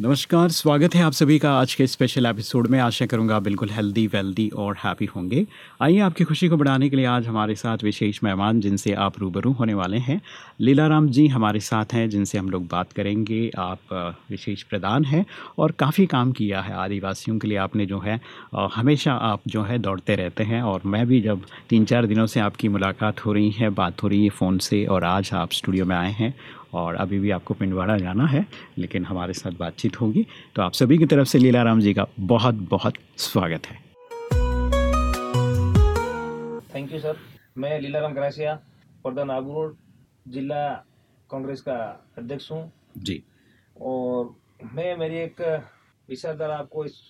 नमस्कार, स्वागत है आप सभी का आज के स्पेशल एपिसोड में। आशा करूँगा बिल्कुल हेल्दी वेल्दी और हैप्पी होंगे। आइए आपकी खुशी को बढ़ाने के लिए आज हमारे साथ विशेष मेहमान जिनसे आप रूबरू होने वाले हैं, लीलाराम जी हमारे साथ हैं, जिनसे हम लोग बात करेंगे। आप विशेष प्रधान हैं और काफ़ी काम किया है आदिवासियों के लिए। आपने जो है हमेशा आप जो है दौड़ते रहते हैं और मैं भी जब तीन चार दिनों से आपकी मुलाकात हो रही है, बात हो रही है फ़ोन से और आज आप स्टूडियो में आए हैं और अभी भी आपको पिंडवाड़ा जाना है लेकिन हमारे साथ बातचीत होगी। तो आप सभी की तरफ़ से लीलाराम जी का बहुत बहुत स्वागत है। थैंक यू सर मैं लीलाराम करासिया प्रधान आगूर जिला कांग्रेस का अध्यक्ष हूँ। जी। और मैं मेरी एक विचारधारा आपको इस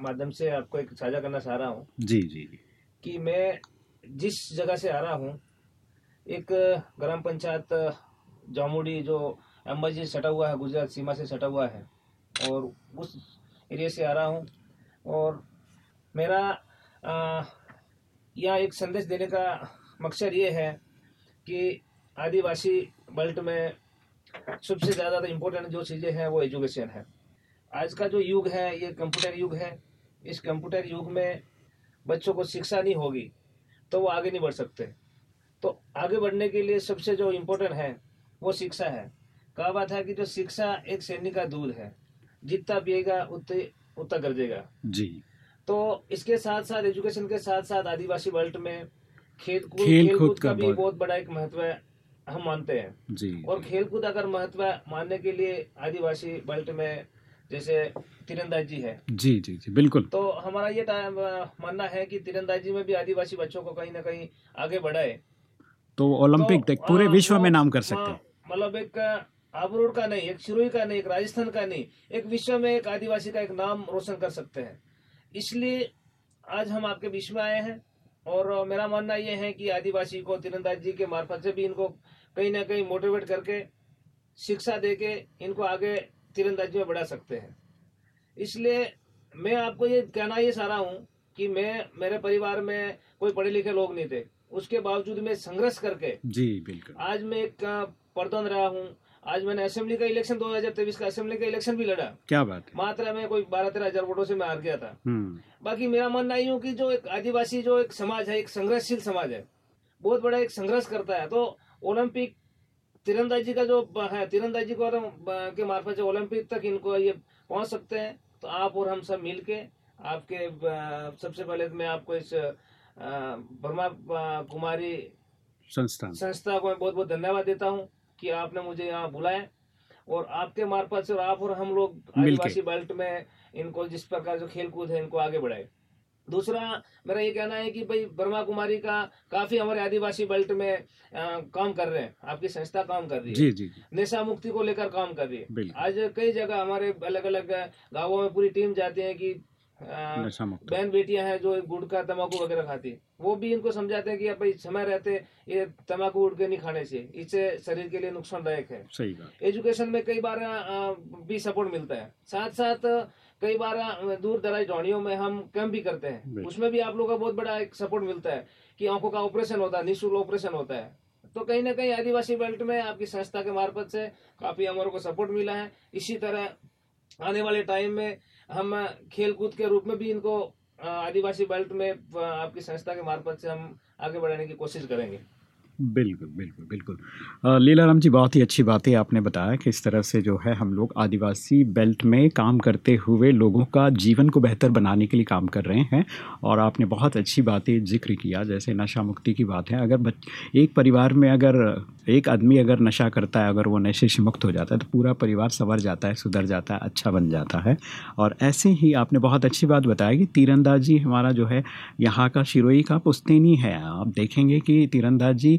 माध्यम से आपको एक साझा करना चाह रहा हूँ। जी जी जी। कि मैं जिस जगह से आ रहा हूँ एक ग्राम पंचायत जामुड़ी जो अम्बाजी से सटा हुआ है, गुजरात सीमा से सटा हुआ है। और उस एरिया से आ रहा हूँ। और मेरा यह एक संदेश देने का मकसद ये है कि आदिवासी बेल्ट में सबसे ज़्यादा इम्पोर्टेंट जो चीज़ें हैं, वो एजुकेशन है। आज का जो युग है, ये कंप्यूटर युग है। इस कंप्यूटर युग में बच्चों को शिक्षा नहीं होगी तो वो आगे नहीं बढ़ सकते। तो आगे बढ़ने के लिए सबसे जो इम्पोर्टेंट है वो शिक्षा है। कहा बात है कि जो शिक्षा एक सैनिक का दूध है जितना पिएगा उतने उतना गरजेगा जी। तो इसके साथ साथ एजुकेशन के साथ साथ आदिवासी वर्ल्ड में खेल कूद खेल कूद का भी बहुत- बड़ा एक महत्व है हम मानते हैं। जी। और खेल कूद अगर महत्व मानने के लिए आदिवासी वर्ल्ड में जैसे तीरंदाजी है। जी जी जी बिल्कुल। तो हमारा ये मानना है कि तीरंदाजी में भी आदिवासी बच्चों को कहीं ना कहीं आगे बढ़ाए। तो ओलंपिक तो, तक पूरे विश्व में नाम कर सकते हाँ, हैं। मतलब एक आबरूड का नहीं एक शिरोई का नहीं एक राजस्थान का नहीं एक विश्व में एक आदिवासी का एक नाम रोशन कर सकते हैं। इसलिए आज हम आपके बीच में आए हैं और मेरा मानना यह है कि आदिवासी को तीरंदाजी के मार्फत से भी इनको कहीं ना कहीं मोटिवेट करके शिक्षा दे के इनको आगे तीरंदाजी में बढ़ा सकते हैं। इसलिए मैं आपको ये कहना ये सारा हूँ कि मैं मेरे परिवार में कोई पढ़े लिखे लोग नहीं थे। उसके बावजूद मैं संघर्ष करके जी बिल्कुल। आज मैं एक प्रधान रहा हूँ। आज मैंने असेंबली का इलेक्शन 2023 का असेंबली का इलेक्शन भी लड़ा। क्या बात है? मात्रा में कोई बारह तेरह हज़ार वोटों से मैं हार गया था। हम्म। बाकी मेरा मानना ही हूँ कि जो एक आदिवासी जो एक समाज है एक संघर्षशील समाज है बहुत बड़ा एक संघर्ष करता है। तो ओलंपिक तीरंदाजी का जो है तीरंदाजी को के मार्फत से ओलंपिक तक इनको ये पहुँच सकते हैं तो आप और हम सब मिलके आपके सबसे पहले तो मैं आपको इस ब्रह्मा कुमारी संस्थान। संस्था को मैं बहुत बहुत धन्यवाद देता हूँ। कि आपने मुझे यहाँ बुलाया और आपके मार्फत से और आप और हम लोग आदिवासी बेल्ट में इनको जिस प्रकार जो खेल कूद है इनको आगे बढ़ाए। दूसरा मेरा ये कहना है कि भाई ब्रह्मा कुमारी का काफ़ी हमारे आदिवासी बेल्ट में अ, काम कर रहे हैं। आपकी संस्था काम कर रही है। जी जी जी। नशा मुक्ति को लेकर काम कर रही है। आज कई जगह हमारे अलग अलग गाँवों में पूरी टीम जाती है कि बहन बेटियाँ हैं जो गुटखा तंबाकू वगैरह खाती हैं, वो भी इनको समझाते हैं कि भाई समय रहते ये तंबाकू गुटखे नहीं खाने से। इससे शरीर के लिए नुकसानदायक है। सही बात। एजुकेशन में कई बार भी सपोर्ट मिलता है। साथ साथ कई बार दूर दराज ढाणियों में हम कैंप भी करते हैं। उसमें भी आप लोगों का बहुत बड़ा एक सपोर्ट मिलता है कि आँखों का ऑपरेशन होता है निःशुल्क ऑपरेशन होता है। तो कहीं ना कहीं आदिवासी बेल्ट में आपकी संस्था के मार्फत से काफ़ी हमारे को सपोर्ट मिला है। इसी तरह आने वाले टाइम में हम खेलकूद के रूप में भी इनको आदिवासी बेल्ट में आपकी संस्था के मार्फत से हम आगे बढ़ाने की कोशिश करेंगे। बिल्कुल बिल्कुल बिल्कुल। लीला राम जी, बहुत ही अच्छी बातें आपने बताया कि इस तरह से जो है हम लोग आदिवासी बेल्ट में काम करते हुए लोगों का जीवन को बेहतर बनाने के लिए काम कर रहे हैं और आपने बहुत अच्छी बातें ज़िक्र किया, जैसे नशा मुक्ति की बात है। अगर बच, एक परिवार में अगर, एक आदमी अगर नशा करता है, अगर वो नशे से मुक्त हो जाता है तो पूरा परिवार संवर जाता है, सुधर जाता है अच्छा बन जाता है। और ऐसे ही आपने बहुत अच्छी बात बताया कि तीरंदाजी हमारा जो है, यहाँ का शिरोई का पुस्तैनी है। आप देखेंगे कि तीरंदाजी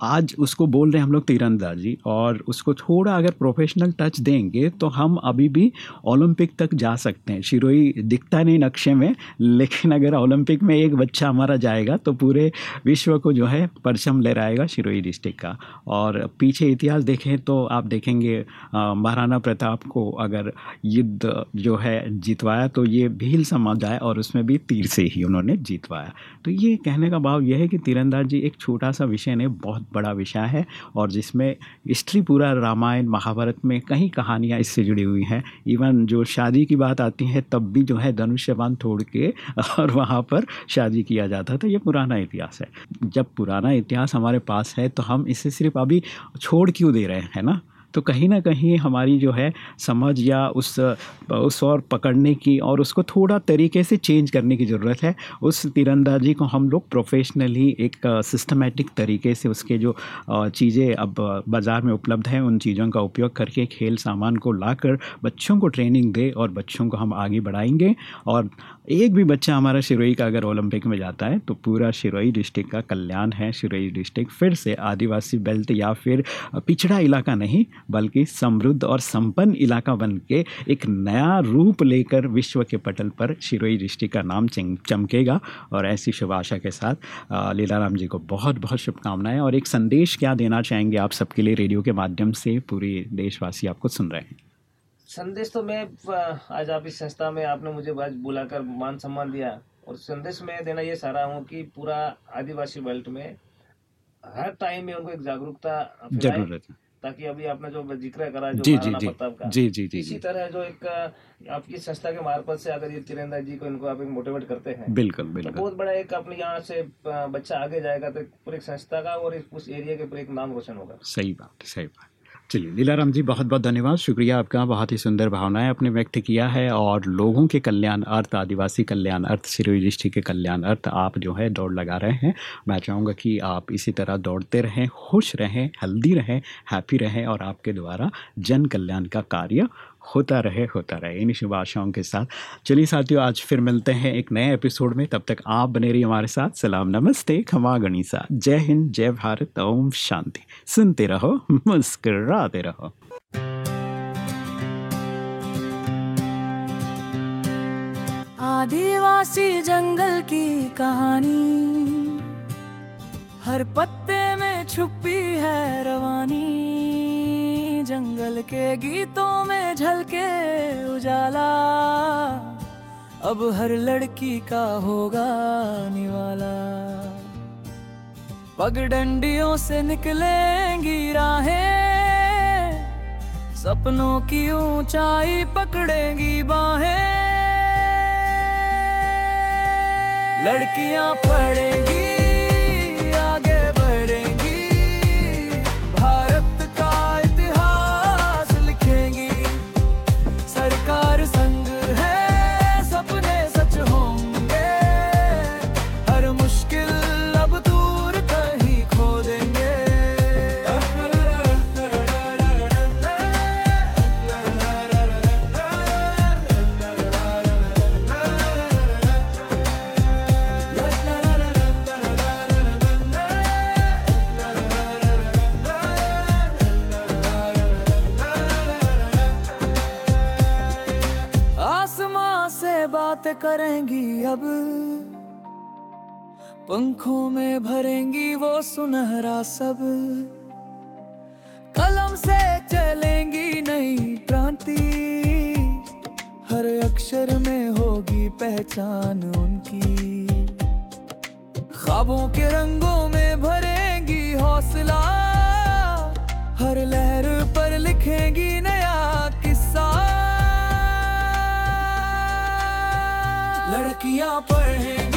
आज उसको बोल रहे हैं हम लोग तीरंदाजी और उसको थोड़ा अगर प्रोफेशनल टच देंगे तो हम अभी भी ओलंपिक तक जा सकते हैं। शिरोई दिखता नहीं नक्शे में, लेकिन अगर ओलंपिक में एक बच्चा हमारा जाएगा तो पूरे विश्व को जो है परचम ले रहेगा शिरोई डिस्ट्रिक्ट का। और पीछे इतिहास देखें तो आप देखेंगे महाराणा प्रताप को अगर युद्ध जो है जितवाया तो ये भील समाज आया और उसमें भी तीर से ही उन्होंने जीतवाया। तो ये कहने का भाव यह है कि तीरंदाजी एक छोटा सा विषय नहीं, बहुत बड़ा विषय है और जिसमें हिस्ट्री पूरा रामायण, महाभारत में कई कहानियाँ इससे जुड़ी हुई हैं। इवन जो शादी की बात आती है, तब भी जो है धनुष्यवान तोड़ के और वहाँ पर शादी किया जाता था। ये पुराना इतिहास है। जब पुराना इतिहास हमारे पास है तो हम इसे सिर्फ़ अभी छोड़ क्यों दे रहे हैं ना? तो कहीं ना कहीं हमारी जो है समझ या उस उस और पकड़ने की और उसको थोड़ा तरीके से चेंज करने की ज़रूरत है। उस तीरंदाजी को हम लोग प्रोफेशनली एक सिस्टमेटिक तरीके से उसके जो चीज़ें अब बाज़ार में उपलब्ध हैं, उन चीज़ों का उपयोग करके खेल सामान को लाकर बच्चों को ट्रेनिंग दे और बच्चों को हम आगे बढ़ाएँगे। और एक भी बच्चा हमारा शिरोई का अगर ओलंपिक में जाता है तो पूरा शिरोई डिस्ट्रिक्ट का कल्याण है। शिरोई डिस्ट्रिक्ट फिर से आदिवासी बेल्ट या फिर पिछड़ा इलाका नहीं बल्कि समृद्ध और संपन्न इलाका बन के एक नया रूप लेकर विश्व के पटल पर शिरोई डिस्ट्रिक्ट का नाम चमकेगा। और ऐसी शुभ आशा के साथ लीलाराम जी को बहुत बहुत शुभकामनाएँ और एक संदेश क्या देना चाहेंगे आप सबके लिए रेडियो के माध्यम से? पूरे देशवासी आपको सुन रहे हैं। संदेश तो मैं आज आप इस संस्था में आपने मुझे आज बुलाकर मान सम्मान दिया और संदेश में देना ये सारा हूँ कि पूरा आदिवासी बेल्ट में हर टाइम में उनको एक जागरूकता ज़रूरत है। ताकि अभी आपने जो ज़िक्र करा जो जी जी जी। का जी जी जी इसी तरह जो एक आपकी संस्था के मार्फत से अगर ये तिरंदाज जी को इनको आप एक मोटिवेट करते हैं। बिल्कुल तो बिल्कुल। तो बहुत बड़ा एक अपने यहाँ से बच्चा आगे जाएगा तो पूरे संस्था का और उस एरिया के पूरे एक नाम रोशन होगा। सही बात सही बात। चलिए, लीलाराम जी बहुत बहुत धन्यवाद। शुक्रिया आपका, बहुत ही सुंदर भावनाएँ आपने व्यक्त किया है और लोगों के कल्याण अर्थ, आदिवासी कल्याण अर्थ, सिरोही डिस्ट्रिक्ट के कल्याण अर्थ आप जो है दौड़ लगा रहे हैं। मैं चाहूँगा कि आप इसी तरह दौड़ते रहें, खुश रहें, हेल्दी रहें, हैप्पी रहें और आपके द्वारा जन कल्याण का कार्य होता रहे होता रहे। इन शुभ आशाओं के साथ। चलिए साथियों, आज फिर मिलते हैं एक नए एपिसोड में। तब तक आप बने रहिए हमारे साथ। सलाम, नमस्ते, खमा गणिसा जय हिंद, जय भारत, ओम शांति। सुनते रहो, मुस्कराते रहो। आदिवासी जंगल की कहानी। हर पत्ते में छुपी है रवानी। के गीतों में झलके उजाला। अब हर लड़की का होगा निवाला। पगडंडियों से निकलेंगी राहें। सपनों की ऊंचाई पकड़ेंगी बाहें। लड़कियाँ पढ़ेंगी करेंगी अब। पंखों में भरेंगी वो सुनहरा सब। कलम से चलेंगी नई क्रांति। हर अक्षर में होगी पहचान उनकी। ख्वाबों के रंगों में भरेंगी हौसला। हर लहर पर लिखेंगी नया लड़कियाँ पढ़े